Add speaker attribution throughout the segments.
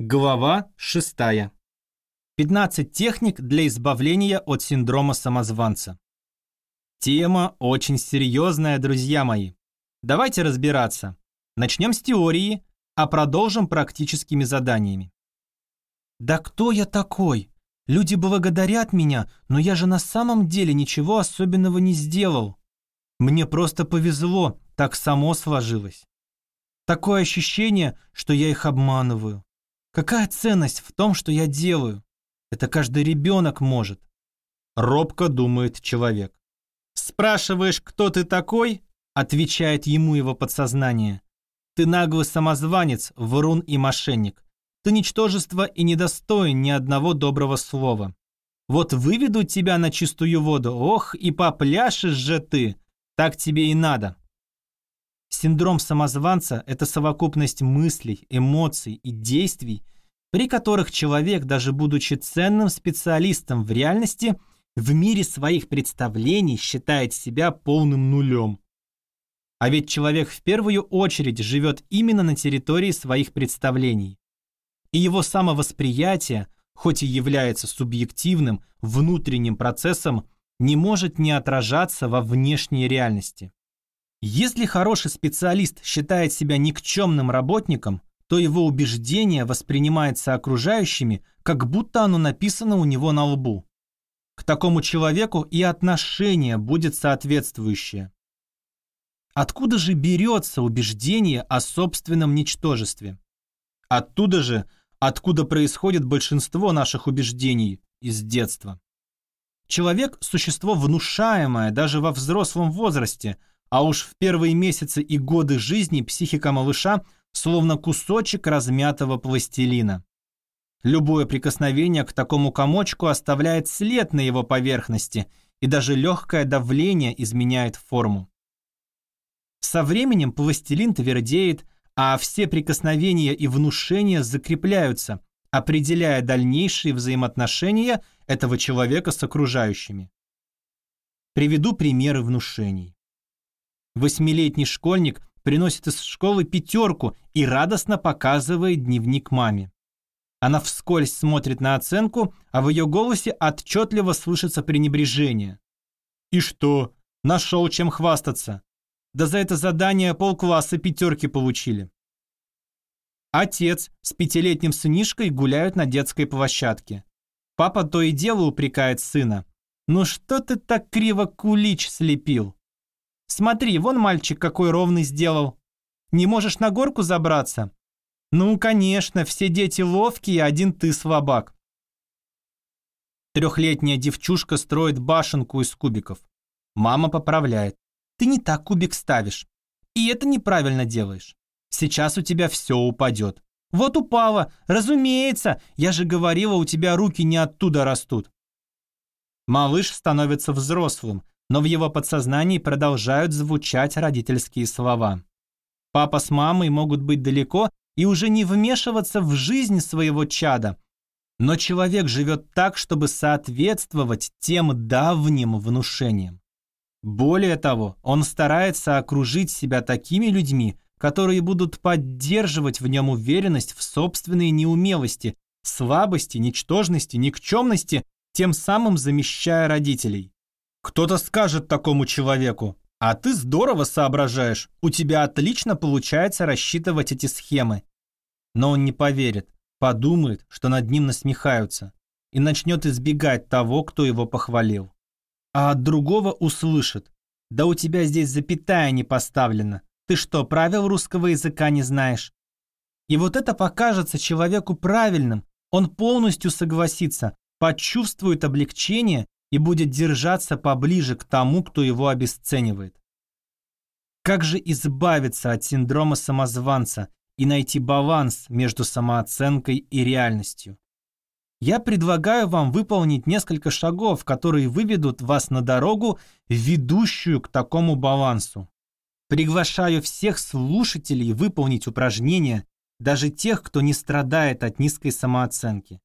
Speaker 1: Глава 6. 15 техник для избавления от синдрома самозванца. Тема очень серьезная, друзья мои. Давайте разбираться. Начнем с теории, а продолжим практическими заданиями. Да кто я такой? Люди благодарят меня, но я же на самом деле ничего особенного не сделал. Мне просто повезло, так само сложилось. Такое ощущение, что я их обманываю. Какая ценность в том, что я делаю? Это каждый ребенок может. Робко думает человек. Спрашиваешь, кто ты такой? Отвечает ему его подсознание. Ты наглый самозванец, врун и мошенник. Ты ничтожество и недостоин ни одного доброго слова. Вот выведу тебя на чистую воду, ох, и попляшешь же ты. Так тебе и надо. Синдром самозванца – это совокупность мыслей, эмоций и действий, при которых человек, даже будучи ценным специалистом в реальности, в мире своих представлений считает себя полным нулем. А ведь человек в первую очередь живет именно на территории своих представлений. И его самовосприятие, хоть и является субъективным, внутренним процессом, не может не отражаться во внешней реальности. Если хороший специалист считает себя никчемным работником, то его убеждение воспринимается окружающими, как будто оно написано у него на лбу. К такому человеку и отношение будет соответствующее. Откуда же берется убеждение о собственном ничтожестве? Оттуда же, откуда происходит большинство наших убеждений из детства. Человек – существо внушаемое даже во взрослом возрасте – а уж в первые месяцы и годы жизни психика малыша словно кусочек размятого пластилина. Любое прикосновение к такому комочку оставляет след на его поверхности, и даже легкое давление изменяет форму. Со временем пластилин твердеет, а все прикосновения и внушения закрепляются, определяя дальнейшие взаимоотношения этого человека с окружающими. Приведу примеры внушений. Восьмилетний школьник приносит из школы пятерку и радостно показывает дневник маме. Она вскользь смотрит на оценку, а в ее голосе отчетливо слышится пренебрежение. «И что? Нашел чем хвастаться. Да за это задание полкласса пятерки получили». Отец с пятилетним сынишкой гуляют на детской площадке. Папа то и дело упрекает сына. «Ну что ты так криво кулич слепил?» Смотри, вон мальчик какой ровный сделал. Не можешь на горку забраться? Ну, конечно, все дети ловкие, один ты слабак. Трехлетняя девчушка строит башенку из кубиков. Мама поправляет. Ты не так кубик ставишь. И это неправильно делаешь. Сейчас у тебя все упадет. Вот упало. Разумеется. Я же говорила, у тебя руки не оттуда растут. Малыш становится взрослым, но в его подсознании продолжают звучать родительские слова. Папа с мамой могут быть далеко и уже не вмешиваться в жизнь своего чада, но человек живет так, чтобы соответствовать тем давним внушениям. Более того, он старается окружить себя такими людьми, которые будут поддерживать в нем уверенность в собственной неумелости, слабости, ничтожности, никчемности, тем самым замещая родителей. Кто-то скажет такому человеку, а ты здорово соображаешь, у тебя отлично получается рассчитывать эти схемы. Но он не поверит, подумает, что над ним насмехаются, и начнет избегать того, кто его похвалил. А от другого услышит, да у тебя здесь запятая не поставлена, ты что, правил русского языка не знаешь? И вот это покажется человеку правильным, он полностью согласится, почувствует облегчение и будет держаться поближе к тому, кто его обесценивает. Как же избавиться от синдрома самозванца и найти баланс между самооценкой и реальностью? Я предлагаю вам выполнить несколько шагов, которые выведут вас на дорогу, ведущую к такому балансу. Приглашаю всех слушателей выполнить упражнения, даже тех, кто не страдает от низкой самооценки.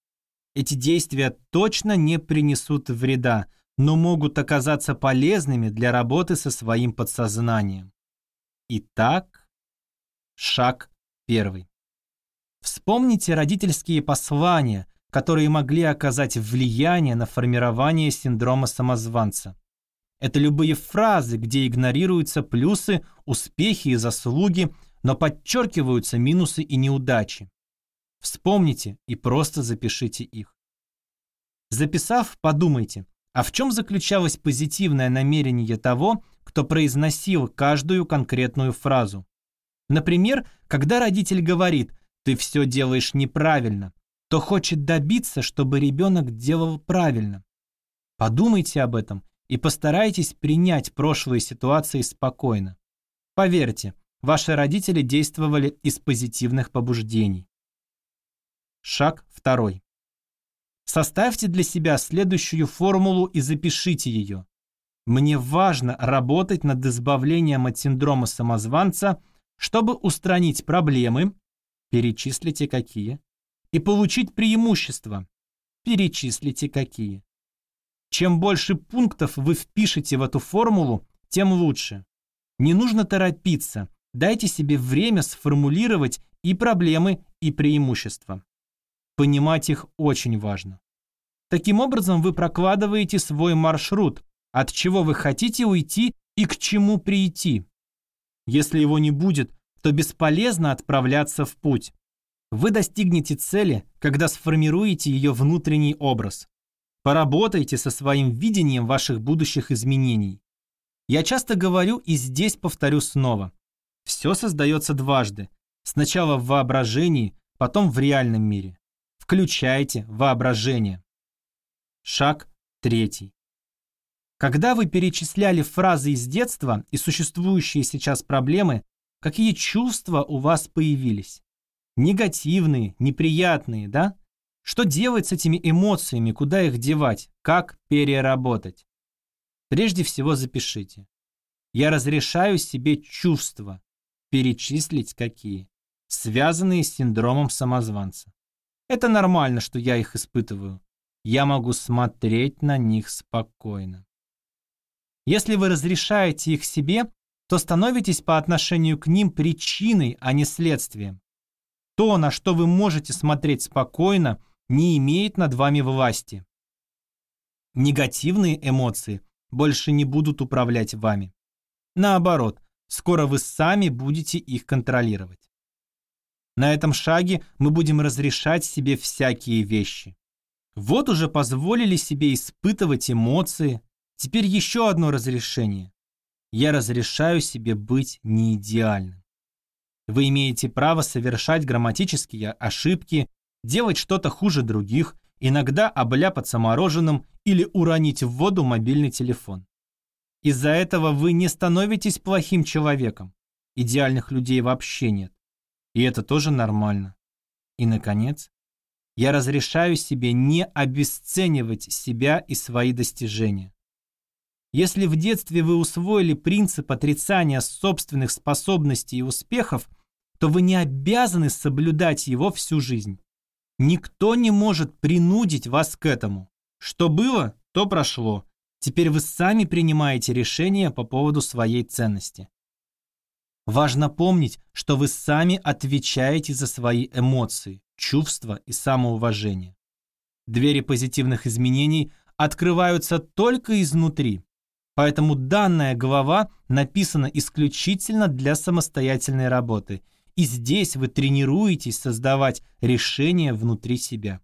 Speaker 1: Эти действия точно не принесут вреда, но могут оказаться полезными для работы со своим подсознанием. Итак, шаг первый. Вспомните родительские послания, которые могли оказать влияние на формирование синдрома самозванца. Это любые фразы, где игнорируются плюсы, успехи и заслуги, но подчеркиваются минусы и неудачи. Вспомните и просто запишите их. Записав, подумайте, а в чем заключалось позитивное намерение того, кто произносил каждую конкретную фразу. Например, когда родитель говорит «ты все делаешь неправильно», то хочет добиться, чтобы ребенок делал правильно. Подумайте об этом и постарайтесь принять прошлые ситуации спокойно. Поверьте, ваши родители действовали из позитивных побуждений. Шаг второй. Составьте для себя следующую формулу и запишите ее. Мне важно работать над избавлением от синдрома самозванца, чтобы устранить проблемы, перечислите какие, и получить преимущества, перечислите какие. Чем больше пунктов вы впишете в эту формулу, тем лучше. Не нужно торопиться, дайте себе время сформулировать и проблемы, и преимущества. Понимать их очень важно. Таким образом вы прокладываете свой маршрут, от чего вы хотите уйти и к чему прийти. Если его не будет, то бесполезно отправляться в путь. Вы достигнете цели, когда сформируете ее внутренний образ. Поработайте со своим видением ваших будущих изменений. Я часто говорю и здесь повторю снова. Все создается дважды. Сначала в воображении, потом в реальном мире. Включайте воображение. Шаг третий. Когда вы перечисляли фразы из детства и существующие сейчас проблемы, какие чувства у вас появились? Негативные, неприятные, да? Что делать с этими эмоциями, куда их девать, как переработать? Прежде всего запишите. Я разрешаю себе чувства, перечислить какие, связанные с синдромом самозванца. Это нормально, что я их испытываю. Я могу смотреть на них спокойно. Если вы разрешаете их себе, то становитесь по отношению к ним причиной, а не следствием. То, на что вы можете смотреть спокойно – не имеет над вами власти. Негативные эмоции больше не будут управлять вами. Наоборот, скоро вы сами будете их контролировать. На этом шаге мы будем разрешать себе всякие вещи. Вот уже позволили себе испытывать эмоции. Теперь еще одно разрешение. Я разрешаю себе быть неидеальным. Вы имеете право совершать грамматические ошибки делать что-то хуже других, иногда обляпаться мороженым или уронить в воду мобильный телефон. Из-за этого вы не становитесь плохим человеком. Идеальных людей вообще нет. И это тоже нормально. И, наконец, я разрешаю себе не обесценивать себя и свои достижения. Если в детстве вы усвоили принцип отрицания собственных способностей и успехов, то вы не обязаны соблюдать его всю жизнь. Никто не может принудить вас к этому. Что было, то прошло. Теперь вы сами принимаете решение по поводу своей ценности. Важно помнить, что вы сами отвечаете за свои эмоции, чувства и самоуважение. Двери позитивных изменений открываются только изнутри. Поэтому данная глава написана исключительно для самостоятельной работы и здесь вы тренируетесь создавать решения внутри себя.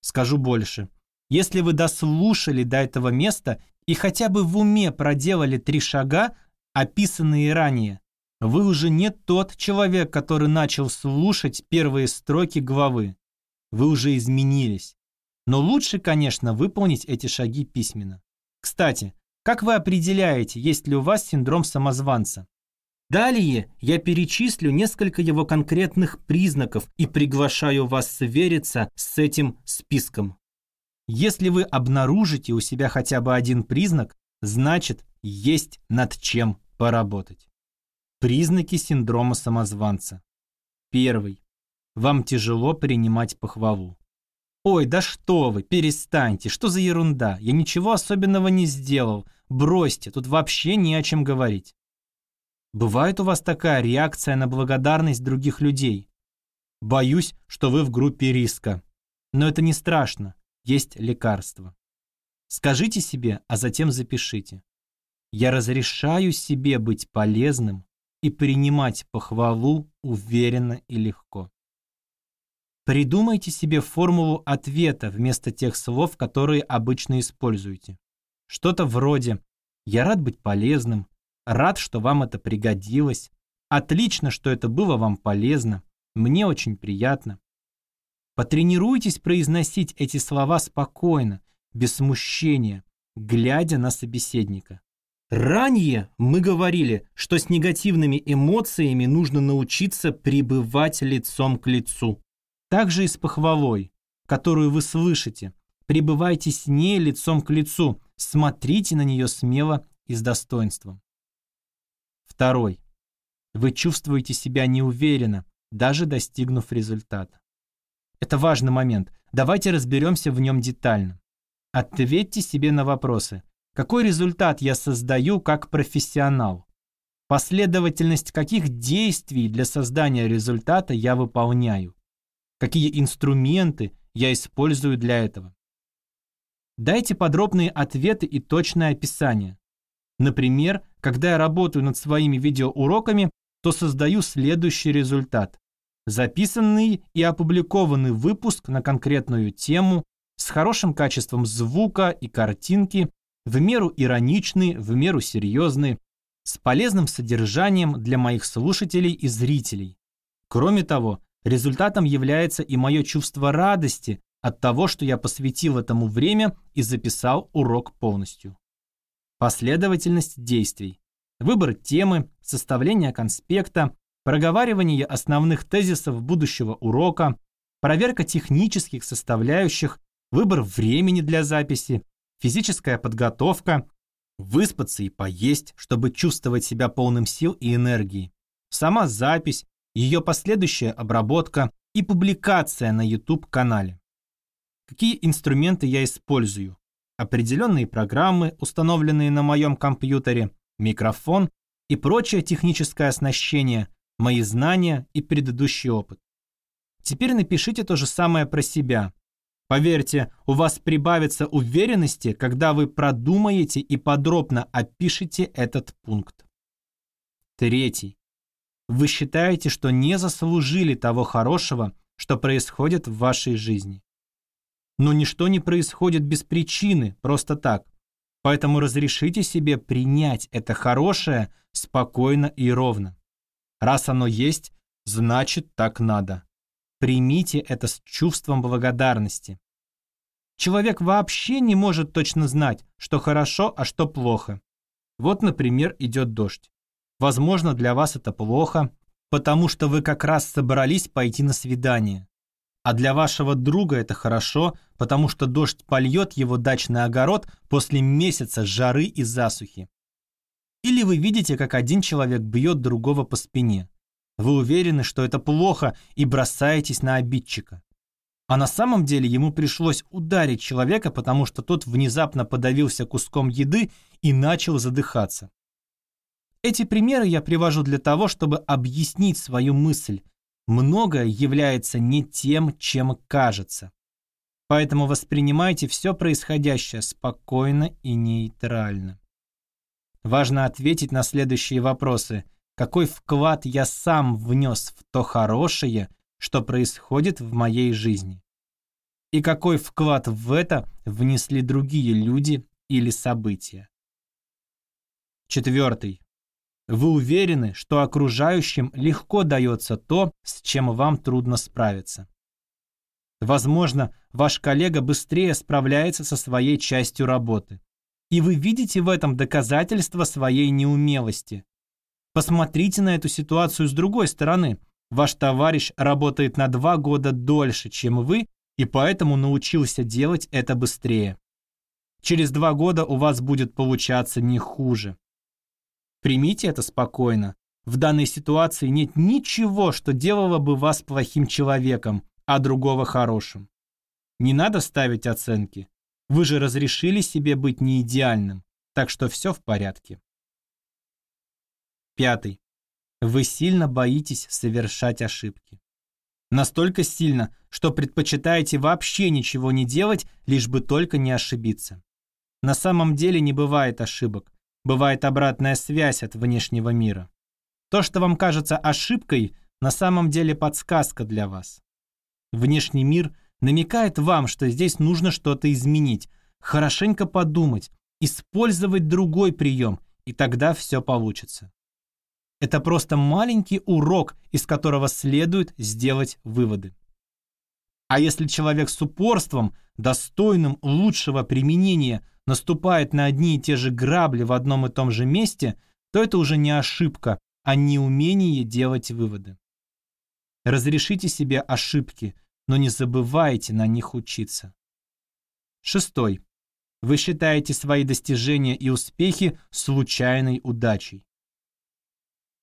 Speaker 1: Скажу больше. Если вы дослушали до этого места и хотя бы в уме проделали три шага, описанные ранее, вы уже не тот человек, который начал слушать первые строки главы. Вы уже изменились. Но лучше, конечно, выполнить эти шаги письменно. Кстати, как вы определяете, есть ли у вас синдром самозванца? Далее я перечислю несколько его конкретных признаков и приглашаю вас свериться с этим списком. Если вы обнаружите у себя хотя бы один признак, значит, есть над чем поработать. Признаки синдрома самозванца. Первый. Вам тяжело принимать похвалу. «Ой, да что вы, перестаньте, что за ерунда, я ничего особенного не сделал, бросьте, тут вообще не о чем говорить». Бывает у вас такая реакция на благодарность других людей? Боюсь, что вы в группе риска. Но это не страшно, есть лекарство. Скажите себе, а затем запишите. Я разрешаю себе быть полезным и принимать похвалу уверенно и легко. Придумайте себе формулу ответа вместо тех слов, которые обычно используете. Что-то вроде «Я рад быть полезным», «Рад, что вам это пригодилось», «Отлично, что это было вам полезно», «Мне очень приятно». Потренируйтесь произносить эти слова спокойно, без смущения, глядя на собеседника. Ранее мы говорили, что с негативными эмоциями нужно научиться пребывать лицом к лицу. Также и с похвалой, которую вы слышите. Пребывайте с ней лицом к лицу, смотрите на нее смело и с достоинством. Второй. Вы чувствуете себя неуверенно, даже достигнув результата. Это важный момент. Давайте разберемся в нем детально. Ответьте себе на вопросы. Какой результат я создаю как профессионал? Последовательность каких действий для создания результата я выполняю? какие инструменты я использую для этого. Дайте подробные ответы и точное описание. Например, когда я работаю над своими видеоуроками, то создаю следующий результат. Записанный и опубликованный выпуск на конкретную тему с хорошим качеством звука и картинки, в меру ироничный, в меру серьезный, с полезным содержанием для моих слушателей и зрителей. Кроме того, Результатом является и мое чувство радости от того, что я посвятил этому время и записал урок полностью. Последовательность действий. Выбор темы, составление конспекта, проговаривание основных тезисов будущего урока, проверка технических составляющих, выбор времени для записи, физическая подготовка, выспаться и поесть, чтобы чувствовать себя полным сил и энергии, сама запись, ее последующая обработка и публикация на YouTube-канале. Какие инструменты я использую? Определенные программы, установленные на моем компьютере, микрофон и прочее техническое оснащение, мои знания и предыдущий опыт. Теперь напишите то же самое про себя. Поверьте, у вас прибавится уверенности, когда вы продумаете и подробно опишете этот пункт. Третий. Вы считаете, что не заслужили того хорошего, что происходит в вашей жизни. Но ничто не происходит без причины, просто так. Поэтому разрешите себе принять это хорошее спокойно и ровно. Раз оно есть, значит так надо. Примите это с чувством благодарности. Человек вообще не может точно знать, что хорошо, а что плохо. Вот, например, идет дождь. Возможно, для вас это плохо, потому что вы как раз собрались пойти на свидание. А для вашего друга это хорошо, потому что дождь польет его дачный огород после месяца жары и засухи. Или вы видите, как один человек бьет другого по спине. Вы уверены, что это плохо и бросаетесь на обидчика. А на самом деле ему пришлось ударить человека, потому что тот внезапно подавился куском еды и начал задыхаться. Эти примеры я привожу для того, чтобы объяснить свою мысль. Многое является не тем, чем кажется. Поэтому воспринимайте все происходящее спокойно и нейтрально. Важно ответить на следующие вопросы. Какой вклад я сам внес в то хорошее, что происходит в моей жизни? И какой вклад в это внесли другие люди или события? Четвертый. Вы уверены, что окружающим легко дается то, с чем вам трудно справиться. Возможно, ваш коллега быстрее справляется со своей частью работы. И вы видите в этом доказательство своей неумелости. Посмотрите на эту ситуацию с другой стороны. Ваш товарищ работает на два года дольше, чем вы, и поэтому научился делать это быстрее. Через два года у вас будет получаться не хуже. Примите это спокойно. В данной ситуации нет ничего, что делало бы вас плохим человеком, а другого хорошим. Не надо ставить оценки. Вы же разрешили себе быть неидеальным, так что все в порядке. Пятый. Вы сильно боитесь совершать ошибки. Настолько сильно, что предпочитаете вообще ничего не делать, лишь бы только не ошибиться. На самом деле не бывает ошибок. Бывает обратная связь от внешнего мира. То, что вам кажется ошибкой, на самом деле подсказка для вас. Внешний мир намекает вам, что здесь нужно что-то изменить, хорошенько подумать, использовать другой прием, и тогда все получится. Это просто маленький урок, из которого следует сделать выводы. А если человек с упорством, достойным лучшего применения, наступает на одни и те же грабли в одном и том же месте, то это уже не ошибка, а неумение делать выводы. Разрешите себе ошибки, но не забывайте на них учиться. Шестой. Вы считаете свои достижения и успехи случайной удачей.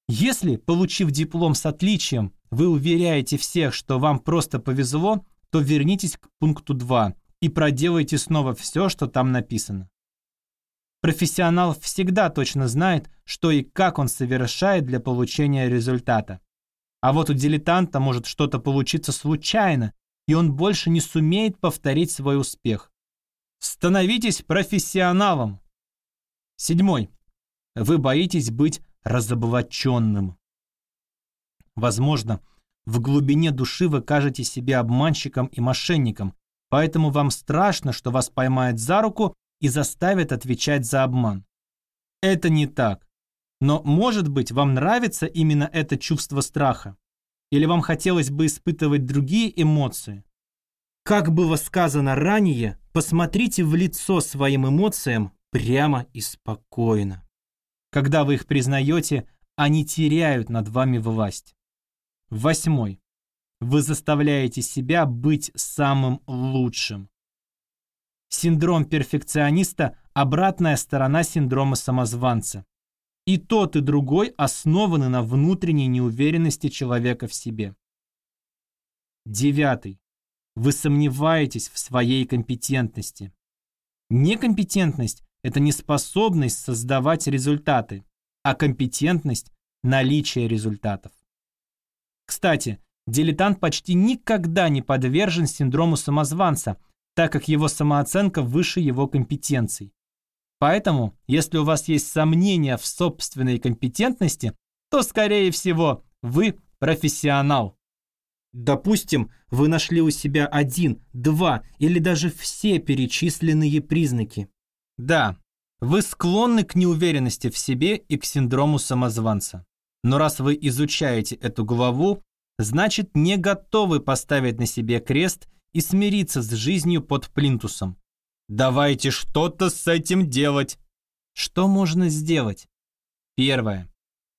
Speaker 1: Если, получив диплом с отличием, вы уверяете всех, что вам просто повезло, то вернитесь к пункту 2 и проделайте снова все, что там написано. Профессионал всегда точно знает, что и как он совершает для получения результата. А вот у дилетанта может что-то получиться случайно, и он больше не сумеет повторить свой успех. Становитесь профессионалом. Седьмой. Вы боитесь быть разоблаченным. Возможно, в глубине души вы кажете себя обманщиком и мошенником, поэтому вам страшно, что вас поймают за руку и заставят отвечать за обман. Это не так. Но, может быть, вам нравится именно это чувство страха? Или вам хотелось бы испытывать другие эмоции? Как было сказано ранее, посмотрите в лицо своим эмоциям прямо и спокойно. Когда вы их признаете, они теряют над вами власть. Восьмой. Вы заставляете себя быть самым лучшим. Синдром перфекциониста – обратная сторона синдрома самозванца. И тот, и другой основаны на внутренней неуверенности человека в себе. Девятый. Вы сомневаетесь в своей компетентности. Некомпетентность это не способность создавать результаты, а компетентность – наличие результатов. Кстати, дилетант почти никогда не подвержен синдрому самозванца, так как его самооценка выше его компетенций. Поэтому, если у вас есть сомнения в собственной компетентности, то, скорее всего, вы профессионал. Допустим, вы нашли у себя один, два или даже все перечисленные признаки. Да, вы склонны к неуверенности в себе и к синдрому самозванца. Но раз вы изучаете эту главу, значит не готовы поставить на себе крест и смириться с жизнью под плинтусом. Давайте что-то с этим делать. Что можно сделать? Первое.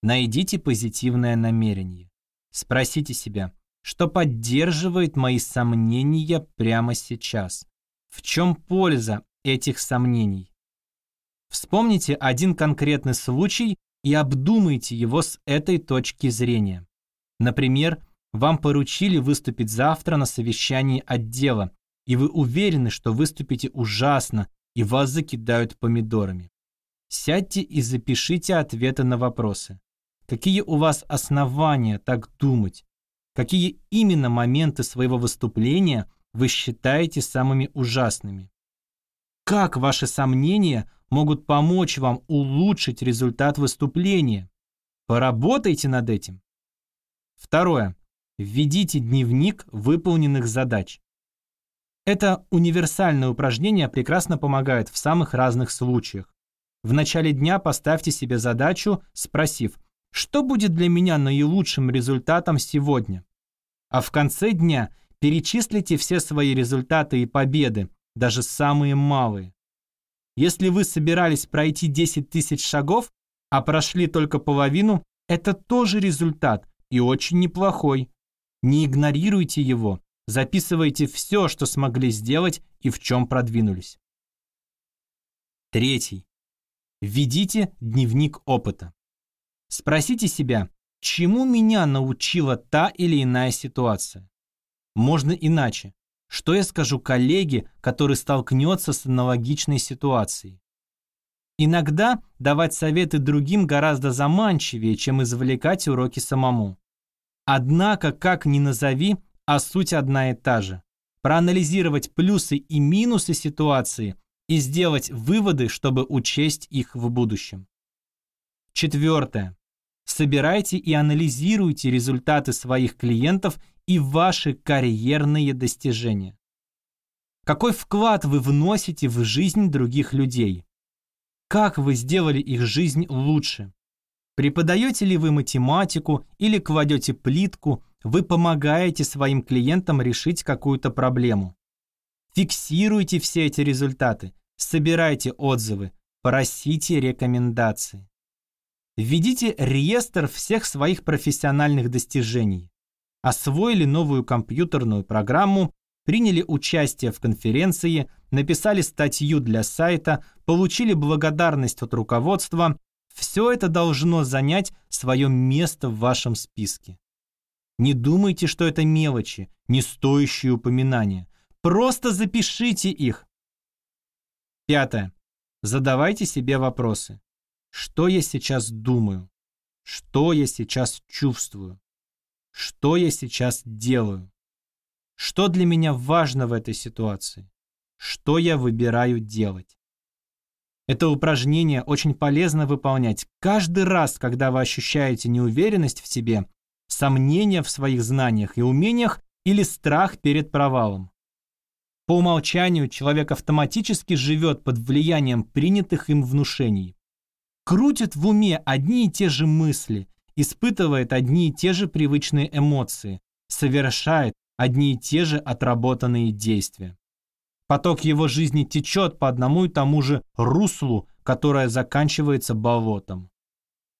Speaker 1: Найдите позитивное намерение. Спросите себя, что поддерживает мои сомнения прямо сейчас? В чем польза этих сомнений. Вспомните один конкретный случай и обдумайте его с этой точки зрения. Например, вам поручили выступить завтра на совещании отдела, и вы уверены, что выступите ужасно, и вас закидают помидорами. Сядьте и запишите ответы на вопросы. Какие у вас основания так думать? Какие именно моменты своего выступления вы считаете самыми ужасными? Как ваши сомнения могут помочь вам улучшить результат выступления? Поработайте над этим. Второе. Введите дневник выполненных задач. Это универсальное упражнение прекрасно помогает в самых разных случаях. В начале дня поставьте себе задачу, спросив, что будет для меня наилучшим результатом сегодня? А в конце дня перечислите все свои результаты и победы, даже самые малые. Если вы собирались пройти 10 тысяч шагов, а прошли только половину, это тоже результат и очень неплохой. Не игнорируйте его, записывайте все, что смогли сделать и в чем продвинулись. Третий. Введите дневник опыта. Спросите себя, чему меня научила та или иная ситуация. Можно иначе. Что я скажу коллеге, который столкнется с аналогичной ситуацией? Иногда давать советы другим гораздо заманчивее, чем извлекать уроки самому. Однако, как ни назови, а суть одна и та же. Проанализировать плюсы и минусы ситуации и сделать выводы, чтобы учесть их в будущем. Четвертое. Собирайте и анализируйте результаты своих клиентов и ваши карьерные достижения. Какой вклад вы вносите в жизнь других людей? Как вы сделали их жизнь лучше? Преподаете ли вы математику или кладете плитку, вы помогаете своим клиентам решить какую-то проблему. Фиксируйте все эти результаты, собирайте отзывы, просите рекомендации. Введите реестр всех своих профессиональных достижений. Освоили новую компьютерную программу, приняли участие в конференции, написали статью для сайта, получили благодарность от руководства, все это должно занять свое место в вашем списке. Не думайте, что это мелочи, не стоящие упоминания. Просто запишите их. Пятое. Задавайте себе вопросы. Что я сейчас думаю? Что я сейчас чувствую? Что я сейчас делаю? Что для меня важно в этой ситуации? Что я выбираю делать? Это упражнение очень полезно выполнять каждый раз, когда вы ощущаете неуверенность в себе, сомнения в своих знаниях и умениях или страх перед провалом. По умолчанию человек автоматически живет под влиянием принятых им внушений. Крутит в уме одни и те же мысли, испытывает одни и те же привычные эмоции, совершает одни и те же отработанные действия. Поток его жизни течет по одному и тому же руслу, которое заканчивается болотом.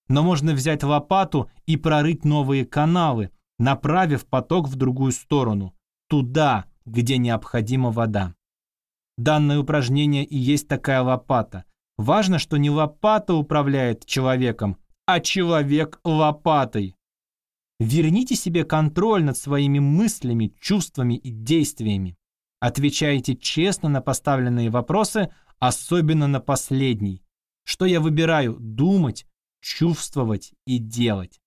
Speaker 1: Но можно взять лопату и прорыть новые канавы, направив поток в другую сторону, туда, где необходима вода. Данное упражнение и есть такая лопата. Важно, что не лопата управляет человеком, а человек лопатой. Верните себе контроль над своими мыслями, чувствами и действиями. Отвечайте честно на поставленные вопросы, особенно на последний. Что я выбираю думать, чувствовать и делать?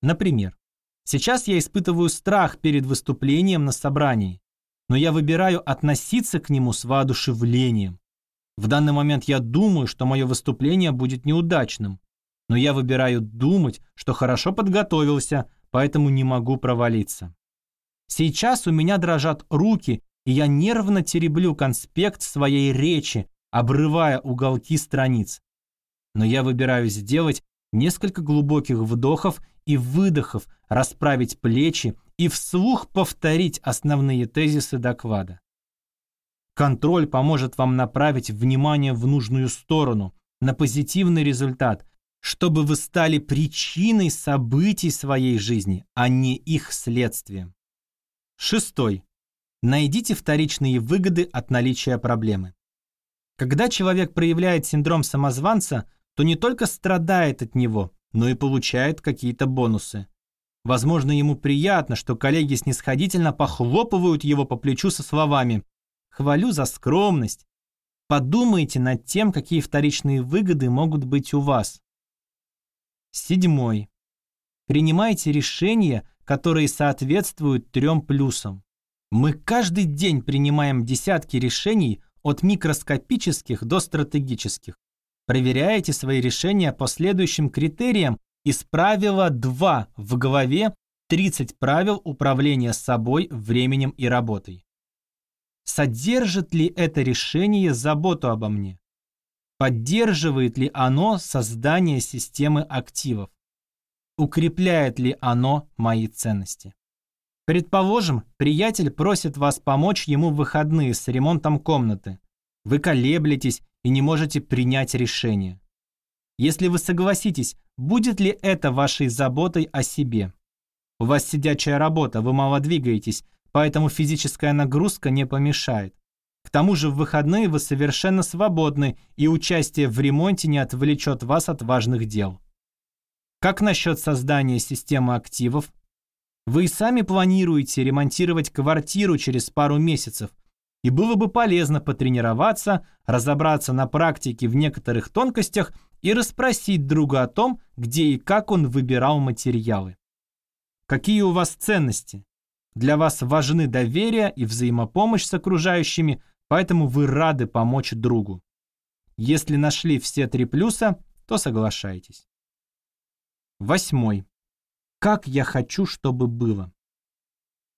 Speaker 1: Например, сейчас я испытываю страх перед выступлением на собрании, но я выбираю относиться к нему с воодушевлением. В данный момент я думаю, что мое выступление будет неудачным, но я выбираю думать, что хорошо подготовился, поэтому не могу провалиться. Сейчас у меня дрожат руки, и я нервно тереблю конспект своей речи, обрывая уголки страниц. Но я выбираю сделать несколько глубоких вдохов и выдохов, расправить плечи и вслух повторить основные тезисы доклада. Контроль поможет вам направить внимание в нужную сторону, на позитивный результат, чтобы вы стали причиной событий своей жизни, а не их следствием. Шестой. Найдите вторичные выгоды от наличия проблемы. Когда человек проявляет синдром самозванца, то не только страдает от него, но и получает какие-то бонусы. Возможно, ему приятно, что коллеги снисходительно похлопывают его по плечу со словами «Хвалю за скромность». Подумайте над тем, какие вторичные выгоды могут быть у вас. Седьмой. Принимайте решения, которые соответствуют трем плюсам. Мы каждый день принимаем десятки решений от микроскопических до стратегических. Проверяете свои решения по следующим критериям из правила 2 в главе 30 правил управления собой, временем и работой. Содержит ли это решение заботу обо мне? Поддерживает ли оно создание системы активов? укрепляет ли оно мои ценности. Предположим, приятель просит вас помочь ему в выходные с ремонтом комнаты. Вы колеблетесь и не можете принять решение. Если вы согласитесь, будет ли это вашей заботой о себе? У вас сидячая работа, вы мало двигаетесь, поэтому физическая нагрузка не помешает. К тому же в выходные вы совершенно свободны, и участие в ремонте не отвлечет вас от важных дел. Как насчет создания системы активов? Вы и сами планируете ремонтировать квартиру через пару месяцев, и было бы полезно потренироваться, разобраться на практике в некоторых тонкостях и расспросить друга о том, где и как он выбирал материалы. какие у вас ценности. Для вас важны доверие и взаимопомощь с окружающими, поэтому вы рады помочь другу. Если нашли все три плюса, то соглашайтесь. Восьмой. Как я хочу, чтобы было.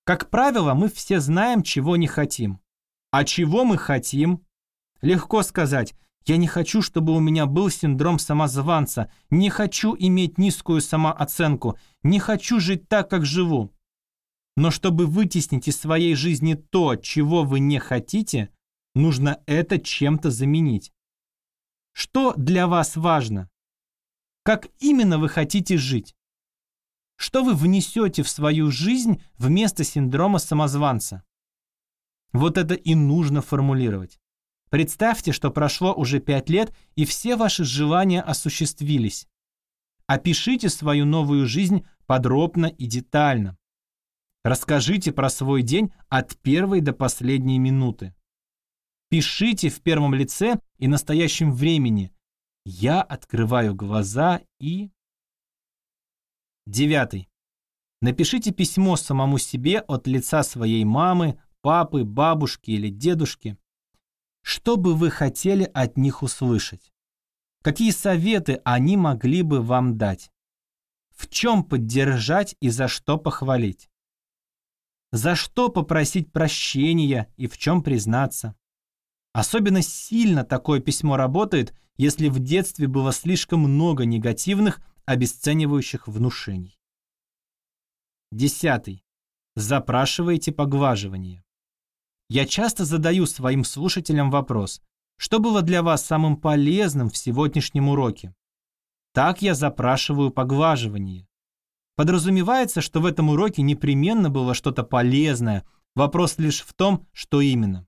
Speaker 1: Как правило, мы все знаем, чего не хотим. А чего мы хотим? Легко сказать, я не хочу, чтобы у меня был синдром самозванца, не хочу иметь низкую самооценку, не хочу жить так, как живу. Но чтобы вытеснить из своей жизни то, чего вы не хотите, нужно это чем-то заменить. Что для вас важно? Как именно вы хотите жить? Что вы внесете в свою жизнь вместо синдрома самозванца? Вот это и нужно формулировать. Представьте, что прошло уже пять лет, и все ваши желания осуществились. Опишите свою новую жизнь подробно и детально. Расскажите про свой день от первой до последней минуты. Пишите в первом лице и настоящем времени. Я открываю глаза и... Девятый. Напишите письмо самому себе от лица своей мамы, папы, бабушки или дедушки. Что бы вы хотели от них услышать? Какие советы они могли бы вам дать? В чем поддержать и за что похвалить? За что попросить прощения и в чем признаться? Особенно сильно такое письмо работает, если в детстве было слишком много негативных, обесценивающих внушений. Десятый. Запрашивайте поглаживание. Я часто задаю своим слушателям вопрос, что было для вас самым полезным в сегодняшнем уроке? Так я запрашиваю поглаживание. Подразумевается, что в этом уроке непременно было что-то полезное, вопрос лишь в том, что именно.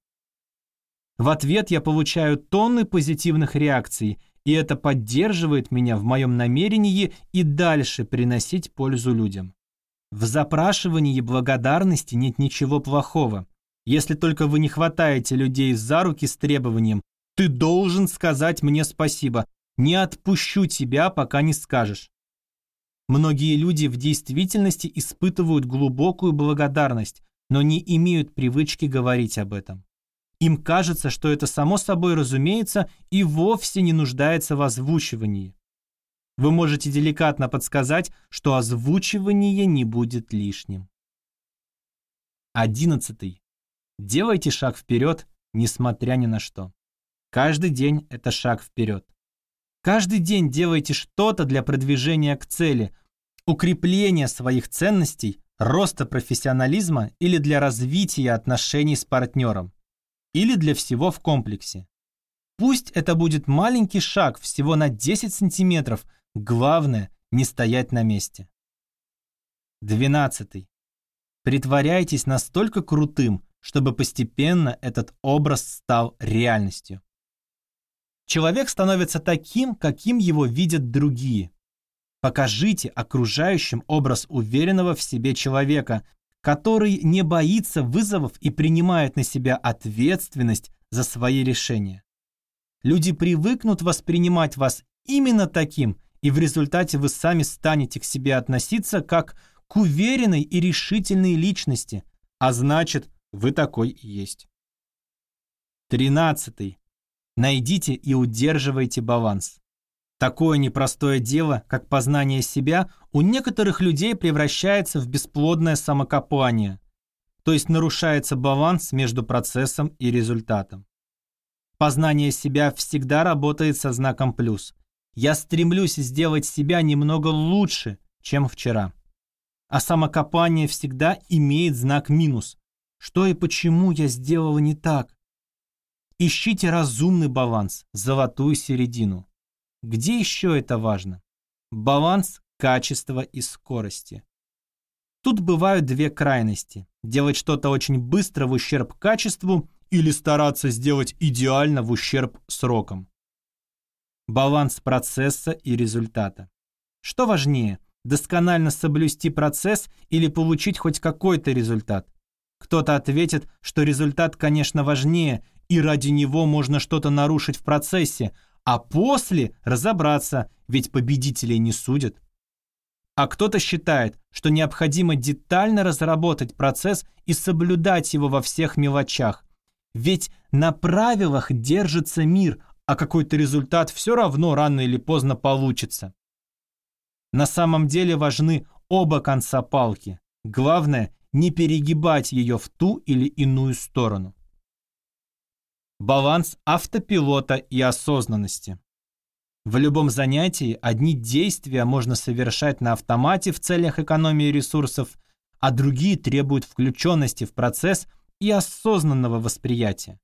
Speaker 1: В ответ я получаю тонны позитивных реакций, и это поддерживает меня в моем намерении и дальше приносить пользу людям. В запрашивании благодарности нет ничего плохого. Если только вы не хватаете людей за руки с требованием «ты должен сказать мне спасибо», не отпущу тебя, пока не скажешь. Многие люди в действительности испытывают глубокую благодарность, но не имеют привычки говорить об этом. Им кажется, что это само собой разумеется и вовсе не нуждается в озвучивании. Вы можете деликатно подсказать, что озвучивание не будет лишним. Одиннадцатый. Делайте шаг вперед, несмотря ни на что. Каждый день это шаг вперед. Каждый день делайте что-то для продвижения к цели, укрепления своих ценностей, роста профессионализма или для развития отношений с партнером. Или для всего в комплексе. Пусть это будет маленький шаг всего на 10 сантиметров, главное не стоять на месте. 12. Притворяйтесь настолько крутым, чтобы постепенно этот образ стал реальностью. Человек становится таким, каким его видят другие. Покажите окружающим образ уверенного в себе человека, который не боится вызовов и принимает на себя ответственность за свои решения. Люди привыкнут воспринимать вас именно таким, и в результате вы сами станете к себе относиться как к уверенной и решительной личности, а значит, вы такой и есть. Тринадцатый. Найдите и удерживайте баланс. Такое непростое дело, как познание себя, у некоторых людей превращается в бесплодное самокопание, то есть нарушается баланс между процессом и результатом. Познание себя всегда работает со знаком плюс. Я стремлюсь сделать себя немного лучше, чем вчера. А самокопание всегда имеет знак минус. Что и почему я сделала не так? Ищите разумный баланс, золотую середину. Где еще это важно? Баланс качества и скорости. Тут бывают две крайности. Делать что-то очень быстро в ущерб качеству или стараться сделать идеально в ущерб срокам. Баланс процесса и результата. Что важнее, досконально соблюсти процесс или получить хоть какой-то результат? Кто-то ответит, что результат, конечно, важнее, и ради него можно что-то нарушить в процессе, а после разобраться, ведь победителей не судят. а кто-то считает, что необходимо детально разработать процесс и соблюдать его во всех мелочах. Ведь на правилах держится мир, а какой-то результат все равно рано или поздно получится. На самом деле важны оба конца палки. Главное, не перегибать ее в ту или иную сторону. Баланс автопилота и осознанности. В любом занятии одни действия можно совершать на автомате в целях экономии ресурсов, а другие требуют включенности в процесс и осознанного восприятия.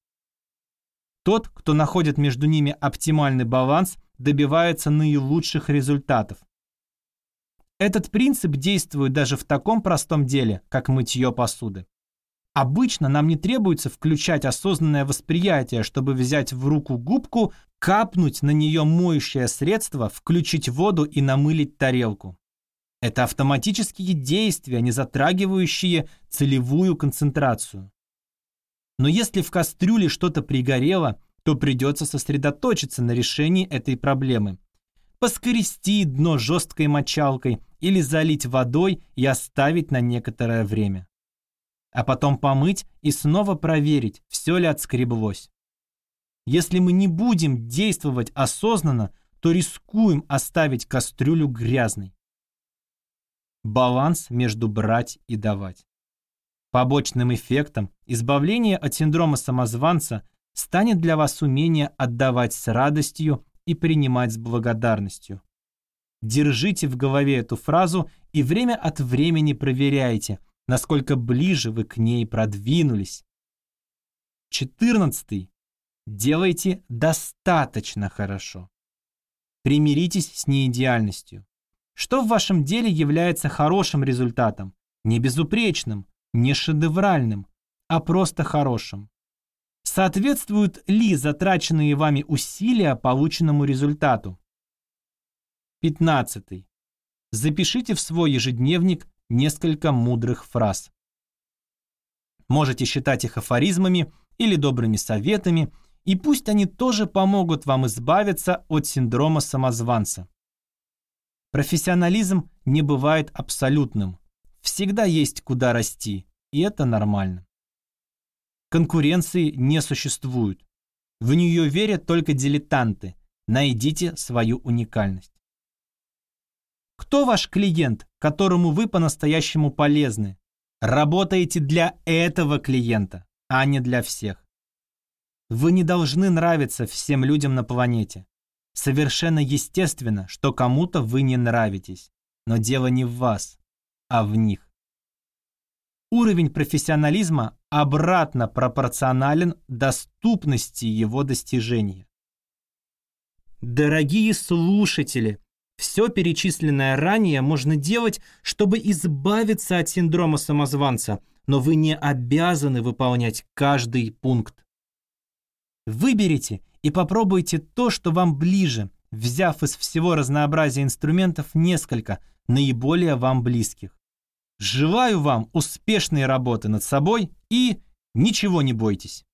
Speaker 1: Тот, кто находит между ними оптимальный баланс, добивается наилучших результатов. Этот принцип действует даже в таком простом деле, как мытье посуды. Обычно нам не требуется включать осознанное восприятие, чтобы взять в руку губку, капнуть на нее моющее средство, включить воду и намылить тарелку. Это автоматические действия, не затрагивающие целевую концентрацию. Но если в кастрюле что-то пригорело, то придется сосредоточиться на решении этой проблемы. Поскрести дно жесткой мочалкой или залить водой и оставить на некоторое время а потом помыть и снова проверить, все ли отскреблось. Если мы не будем действовать осознанно, то рискуем оставить кастрюлю грязной. Баланс между брать и давать. Побочным эффектом избавления от синдрома самозванца станет для вас умение отдавать с радостью и принимать с благодарностью. Держите в голове эту фразу и время от времени проверяйте, насколько ближе вы к ней продвинулись. Четырнадцатый. Делайте достаточно хорошо. Примиритесь с неидеальностью. Что в вашем деле является хорошим результатом? Не безупречным, не шедевральным, а просто хорошим. Соответствуют ли затраченные вами усилия полученному результату? Пятнадцатый. Запишите в свой ежедневник несколько мудрых фраз. Можете считать их афоризмами или добрыми советами, и пусть они тоже помогут вам избавиться от синдрома самозванца. Профессионализм не бывает абсолютным. Всегда есть куда расти, и это нормально. Конкуренции не существует. В нее верят только дилетанты. Найдите свою уникальность. Кто ваш клиент, которому вы по-настоящему полезны? Работаете для этого клиента, а не для всех. Вы не должны нравиться всем людям на планете. Совершенно естественно, что кому-то вы не нравитесь. Но дело не в вас, а в них. Уровень профессионализма обратно пропорционален доступности его достижения. Дорогие слушатели, все перечисленное ранее можно делать, чтобы избавиться от синдрома самозванца, но вы не обязаны выполнять каждый пункт. Выберите и попробуйте то, что вам ближе, взяв из всего разнообразия инструментов несколько, наиболее вам близких. Желаю вам успешной работы над собой и ничего не бойтесь.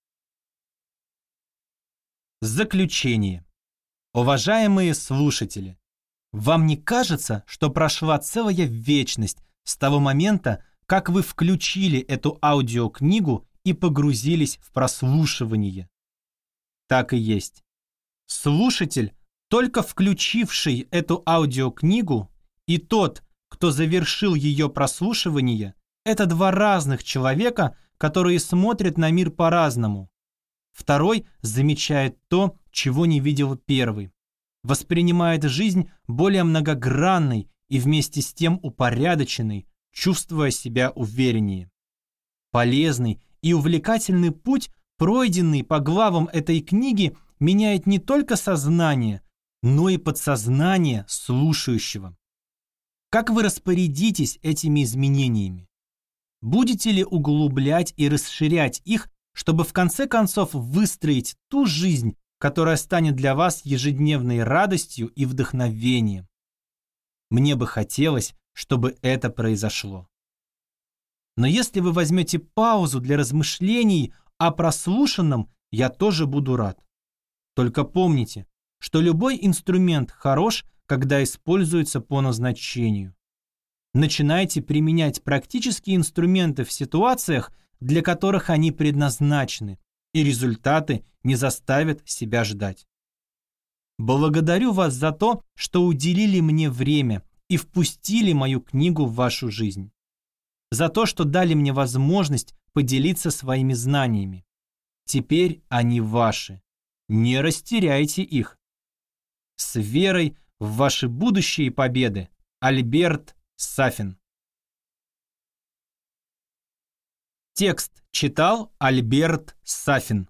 Speaker 1: Заключение. Уважаемые слушатели, вам не кажется, что прошла целая вечность с того момента, как вы включили эту аудиокнигу и погрузились в прослушивание? Так и есть. Слушатель, только включивший эту аудиокнигу, и тот, кто завершил ее прослушивание, это два разных человека, которые смотрят на мир по-разному. Второй замечает то, чего не видел первый воспринимает жизнь более многогранной и вместе с тем упорядоченной, чувствуя себя увереннее. Полезный и увлекательный путь, пройденный по главам этой книги, меняет не только сознание, но и подсознание слушающего. Как вы распорядитесь этими изменениями? Будете ли углублять и расширять их, чтобы в конце концов выстроить ту жизнь, которая станет для вас ежедневной радостью и вдохновением. Мне бы хотелось, чтобы это произошло. Но если вы возьмете паузу для размышлений о прослушанном, я тоже буду рад. Только помните, что любой инструмент хорош, когда используется по назначению. Начинайте применять практические инструменты в ситуациях, для которых они предназначены, и результаты не заставят себя ждать. Благодарю вас за то, что уделили мне время и впустили мою книгу в вашу жизнь. За то, что дали мне возможность поделиться своими знаниями. Теперь они ваши. Не растеряйте их. С верой в ваши будущие победы. Альберт Сафин. Текст читал Альберт Сафин.